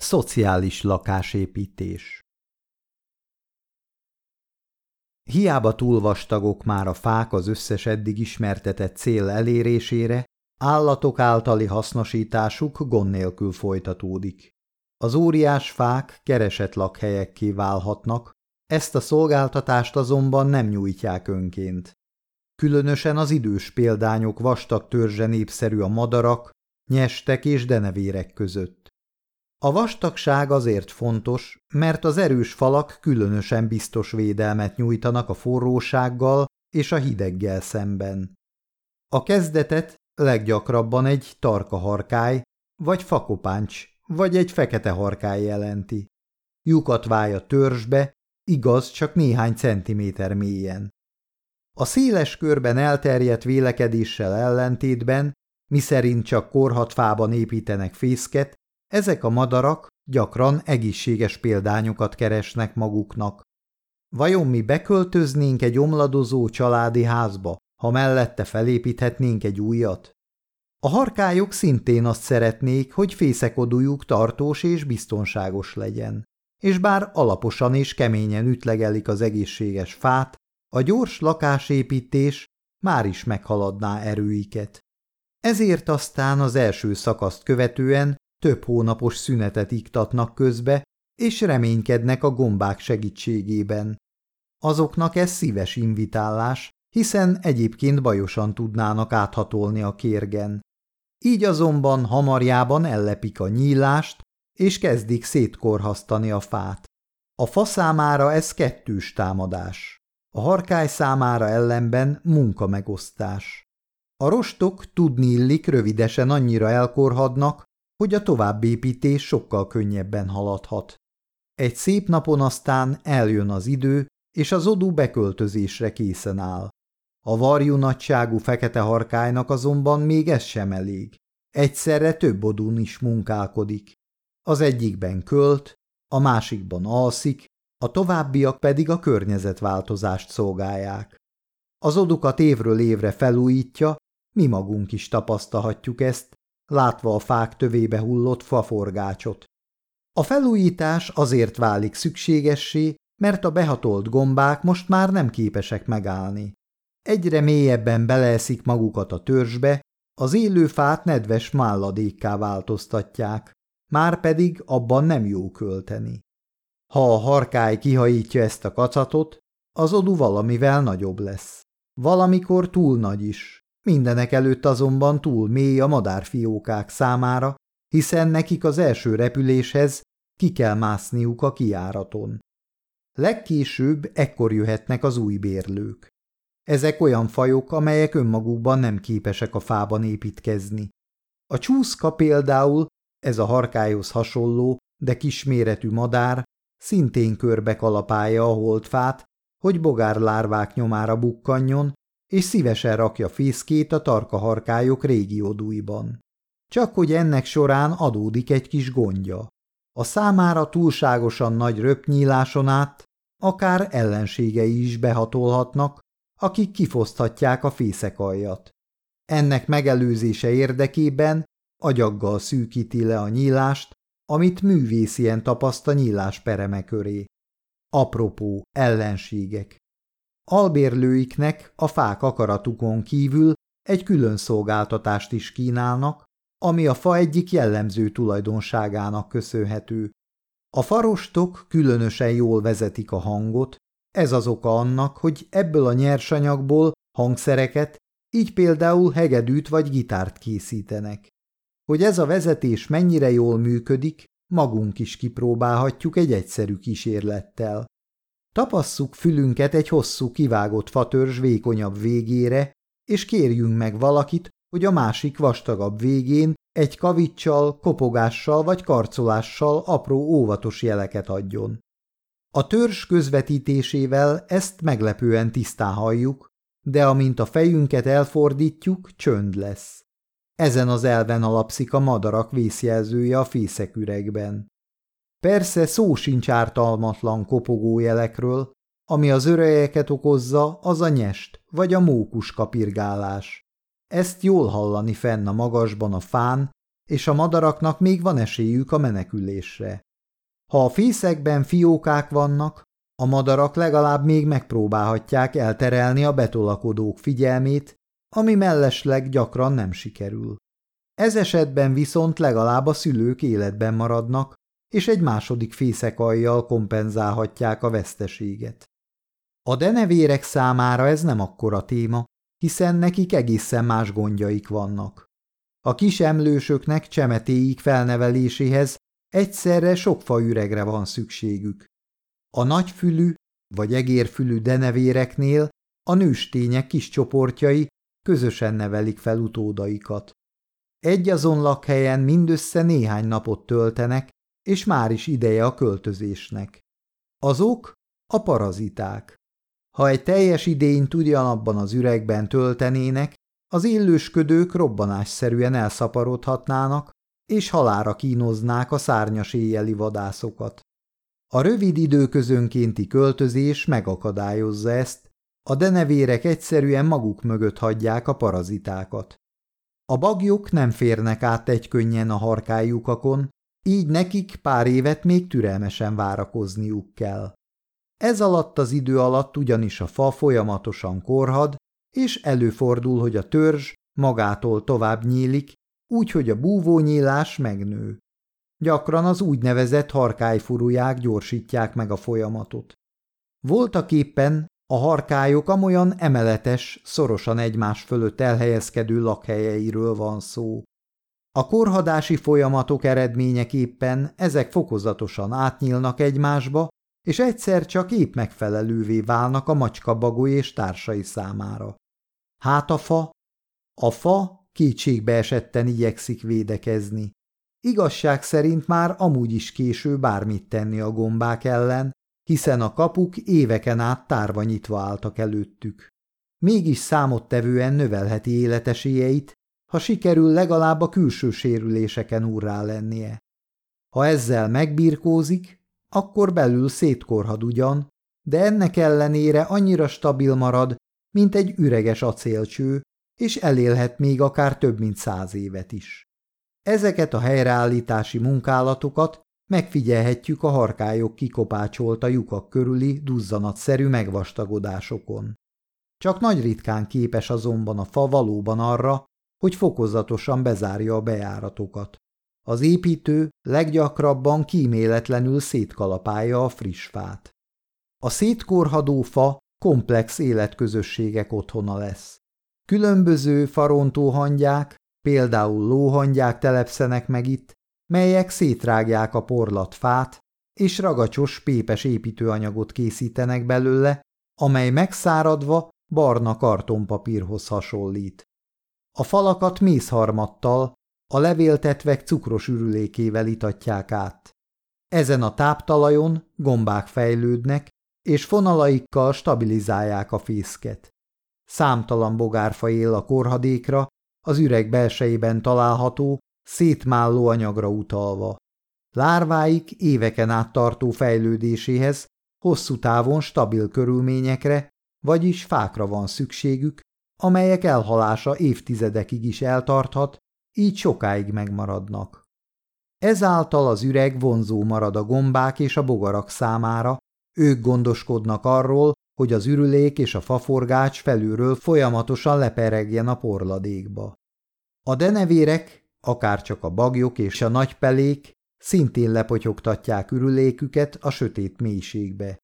Szociális lakásépítés Hiába túl vastagok már a fák az összes eddig ismertetett cél elérésére, állatok általi hasznosításuk gond nélkül folytatódik. Az óriás fák keresett lakhelyekké válhatnak, ezt a szolgáltatást azonban nem nyújtják önként. Különösen az idős példányok vastag törzse népszerű a madarak, nyestek és denevérek között. A vastagság azért fontos, mert az erős falak különösen biztos védelmet nyújtanak a forrósággal és a hideggel szemben. A kezdetet leggyakrabban egy tarka harkály, vagy fakopáncs, vagy egy fekete harkály jelenti. Lyukat válj a törzsbe, igaz csak néhány centiméter mélyen. A széles körben elterjedt vélekedéssel ellentétben, miszerint csak korhatfában építenek fészket, ezek a madarak gyakran egészséges példányokat keresnek maguknak. Vajon mi beköltöznénk egy omladozó családi házba, ha mellette felépíthetnénk egy újat? A harkályok szintén azt szeretnék, hogy fészekodójuk tartós és biztonságos legyen. És bár alaposan és keményen ütlegelik az egészséges fát, a gyors lakásépítés már is meghaladná erőiket. Ezért aztán az első szakaszt követően több hónapos szünetet iktatnak közbe, és reménykednek a gombák segítségében. Azoknak ez szíves invitálás, hiszen egyébként bajosan tudnának áthatolni a kérgen. Így azonban hamarjában ellepik a nyílást, és kezdik szétkorhasztani a fát. A fa számára ez kettős támadás. A harkály számára ellenben munkamegosztás. A rostok tudni illik rövidesen annyira elkorhadnak, hogy a továbbépítés sokkal könnyebben haladhat. Egy szép napon aztán eljön az idő, és az odú beköltözésre készen áll. A varjú nagyságú fekete harkálynak azonban még ez sem elég. Egyszerre több odún is munkálkodik. Az egyikben költ, a másikban alszik, a továbbiak pedig a környezetváltozást szolgálják. Az odukat évről évre felújítja, mi magunk is tapasztalhatjuk ezt, látva a fák tövébe hullott faforgácsot. A felújítás azért válik szükségessé, mert a behatolt gombák most már nem képesek megállni. Egyre mélyebben beleeszik magukat a törzsbe, az élő fát nedves málladékká változtatják, már pedig abban nem jó költeni. Ha a harkály kihajítja ezt a kacatot, az odú valamivel nagyobb lesz. Valamikor túl nagy is. Mindenek előtt azonban túl mély a madárfiókák számára, hiszen nekik az első repüléshez ki kell mászniuk a kiáraton. Legkésőbb ekkor jöhetnek az új bérlők. Ezek olyan fajok, amelyek önmagukban nem képesek a fában építkezni. A csúszka például, ez a harkályhoz hasonló, de kisméretű madár, szintén körbe kalapálja a holdfát, hogy bogárlárvák nyomára bukkanjon, és szívesen rakja fészkét a tarkaharkályok régi odúiban. Csak hogy ennek során adódik egy kis gondja. A számára túlságosan nagy röpnyíláson át akár ellenségei is behatolhatnak, akik kifoszthatják a fészekaljat. Ennek megelőzése érdekében agyaggal szűkíti le a nyílást, amit művészien tapaszt a nyílás pereme köré. Apropó, ellenségek. Albérlőiknek a fák akaratukon kívül egy külön szolgáltatást is kínálnak, ami a fa egyik jellemző tulajdonságának köszönhető. A farostok különösen jól vezetik a hangot, ez az oka annak, hogy ebből a nyersanyagból hangszereket, így például hegedűt vagy gitárt készítenek. Hogy ez a vezetés mennyire jól működik, magunk is kipróbálhatjuk egy egyszerű kísérlettel. Tapasszuk fülünket egy hosszú kivágott fatörzs vékonyabb végére, és kérjünk meg valakit, hogy a másik vastagabb végén egy kavicsal, kopogással vagy karcolással apró óvatos jeleket adjon. A törzs közvetítésével ezt meglepően tisztán halljuk, de amint a fejünket elfordítjuk, csönd lesz. Ezen az elven alapszik a madarak vészjelzője a fészeküregben. Persze szó sincs ártalmatlan kopogójelekről, ami az örejeket okozza, az a nyest, vagy a mókus kapirgálás. Ezt jól hallani fenn a magasban a fán, és a madaraknak még van esélyük a menekülésre. Ha a fészekben fiókák vannak, a madarak legalább még megpróbálhatják elterelni a betolakodók figyelmét, ami mellesleg gyakran nem sikerül. Ez esetben viszont legalább a szülők életben maradnak, és egy második fészekaljal kompenzálhatják a veszteséget. A denevérek számára ez nem akkora téma, hiszen nekik egészen más gondjaik vannak. A kis emlősöknek csemetéik felneveléséhez egyszerre sok faüregre van szükségük. A nagyfülű vagy egérfülű denevéreknél a nőstények kis csoportjai közösen nevelik fel utódaikat. Egy azon lakhelyen mindössze néhány napot töltenek, és már is ideje a költözésnek. Azok a paraziták. Ha egy teljes idényt ugyanabban az üregben töltenének, az illősködők robbanásszerűen elszaporodhatnának, és halára kínoznák a szárnyas éjjeli vadászokat. A rövid időközönkénti költözés megakadályozza ezt, a denevérek egyszerűen maguk mögött hagyják a parazitákat. A bagyok nem férnek át egy könnyen a harkájukakon, így nekik pár évet még türelmesen várakozniuk kell. Ez alatt az idő alatt ugyanis a fa folyamatosan korhad, és előfordul, hogy a törzs magától tovább nyílik, úgy, hogy a búvónyílás megnő. Gyakran az úgynevezett harkályfurúják gyorsítják meg a folyamatot. Voltak éppen a harkályok amolyan emeletes, szorosan egymás fölött elhelyezkedő lakhelyeiről van szó. A korhadási folyamatok eredményeképpen ezek fokozatosan átnyílnak egymásba, és egyszer csak épp megfelelővé válnak a macskabagó és társai számára. Hát a fa? A fa kétségbe esetten igyekszik védekezni. Igazság szerint már amúgy is késő bármit tenni a gombák ellen, hiszen a kapuk éveken át tárva nyitva álltak előttük. Mégis számottevően növelheti életesélyeit, ha sikerül legalább a külső sérüléseken úrrá lennie. Ha ezzel megbirkózik, akkor belül szétkorhad ugyan, de ennek ellenére annyira stabil marad, mint egy üreges acélcső, és elélhet még akár több mint száz évet is. Ezeket a helyreállítási munkálatokat megfigyelhetjük a harkályok kikopácsolta lyukak körüli duzzanatszerű megvastagodásokon. Csak nagy ritkán képes azonban a fa valóban arra, hogy fokozatosan bezárja a bejáratokat. Az építő leggyakrabban kíméletlenül szétkalapálja a friss fát. A szétkorhadó fa komplex életközösségek otthona lesz. Különböző farontóhangyák, például lóhangyák telepszenek meg itt, melyek szétrágják a porlat fát, és ragacsos pépes építőanyagot készítenek belőle, amely megszáradva barna kartonpapírhoz hasonlít. A falakat mészharmattal, a levéltetvek cukros ürülékével itatják át. Ezen a táptalajon gombák fejlődnek, és fonalaikkal stabilizálják a fészket. Számtalan bogárfa él a korhadékra, az üreg belsejében található, szétmálló anyagra utalva. Lárváik éveken át tartó fejlődéséhez hosszú távon stabil körülményekre, vagyis fákra van szükségük, amelyek elhalása évtizedekig is eltarthat, így sokáig megmaradnak. Ezáltal az üreg vonzó marad a gombák és a bogarak számára, ők gondoskodnak arról, hogy az ürülék és a faforgács felülről folyamatosan leperegjen a porladékba. A denevérek, akárcsak a bagyok és a nagypelék szintén lepotyogtatják ürüléküket a sötét mélységbe.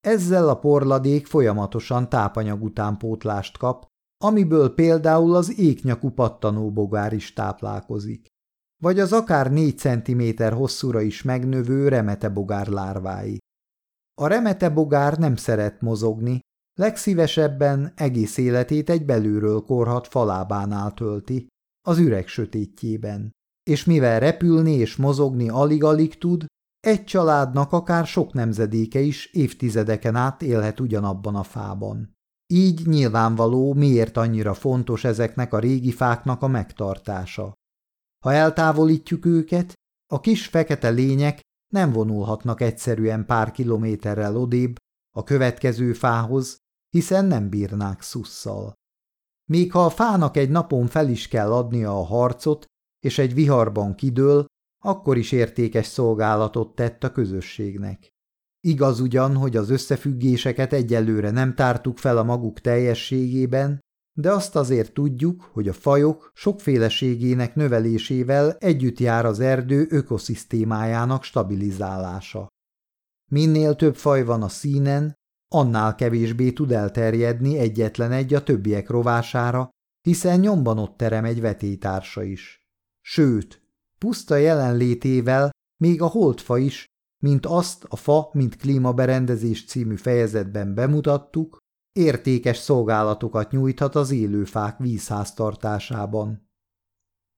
Ezzel a porladék folyamatosan tápanyag utánpótlást kap, amiből például az éknyakú pattanó bogár is táplálkozik, vagy az akár négy centiméter hosszúra is megnövő remete bogár lárvái. A remete bogár nem szeret mozogni, legszívesebben egész életét egy belülről korhat falábánál tölti, az üreg sötétjében. És mivel repülni és mozogni alig-alig tud, egy családnak akár sok nemzedéke is évtizedeken át élhet ugyanabban a fában. Így nyilvánvaló, miért annyira fontos ezeknek a régi fáknak a megtartása. Ha eltávolítjuk őket, a kis fekete lények nem vonulhatnak egyszerűen pár kilométerrel odébb a következő fához, hiszen nem bírnák szusszal. Még ha a fának egy napon fel is kell adnia a harcot, és egy viharban kidől, akkor is értékes szolgálatot tett a közösségnek. Igaz ugyan, hogy az összefüggéseket egyelőre nem tártuk fel a maguk teljességében, de azt azért tudjuk, hogy a fajok sokféleségének növelésével együtt jár az erdő ökoszisztémájának stabilizálása. Minél több faj van a színen, annál kevésbé tud elterjedni egyetlen egy a többiek rovására, hiszen nyomban ott terem egy vetétársa is. Sőt, puszta jelenlétével még a holdfa is, mint azt a Fa, mint klímaberendezés című fejezetben bemutattuk, értékes szolgálatokat nyújthat az élőfák vízháztartásában.